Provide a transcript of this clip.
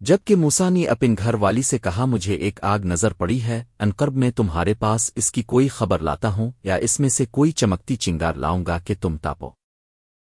جبکہ موسا نے اپن گھر والی سے کہا، مجھے ایک آگ نظر پڑی ہے، انقرب میں تمہارے پاس اس کی کوئی خبر لاتا ہوں، یا اس میں سے کوئی چمکتی چنگار لاؤں گا کہ تم تاپو۔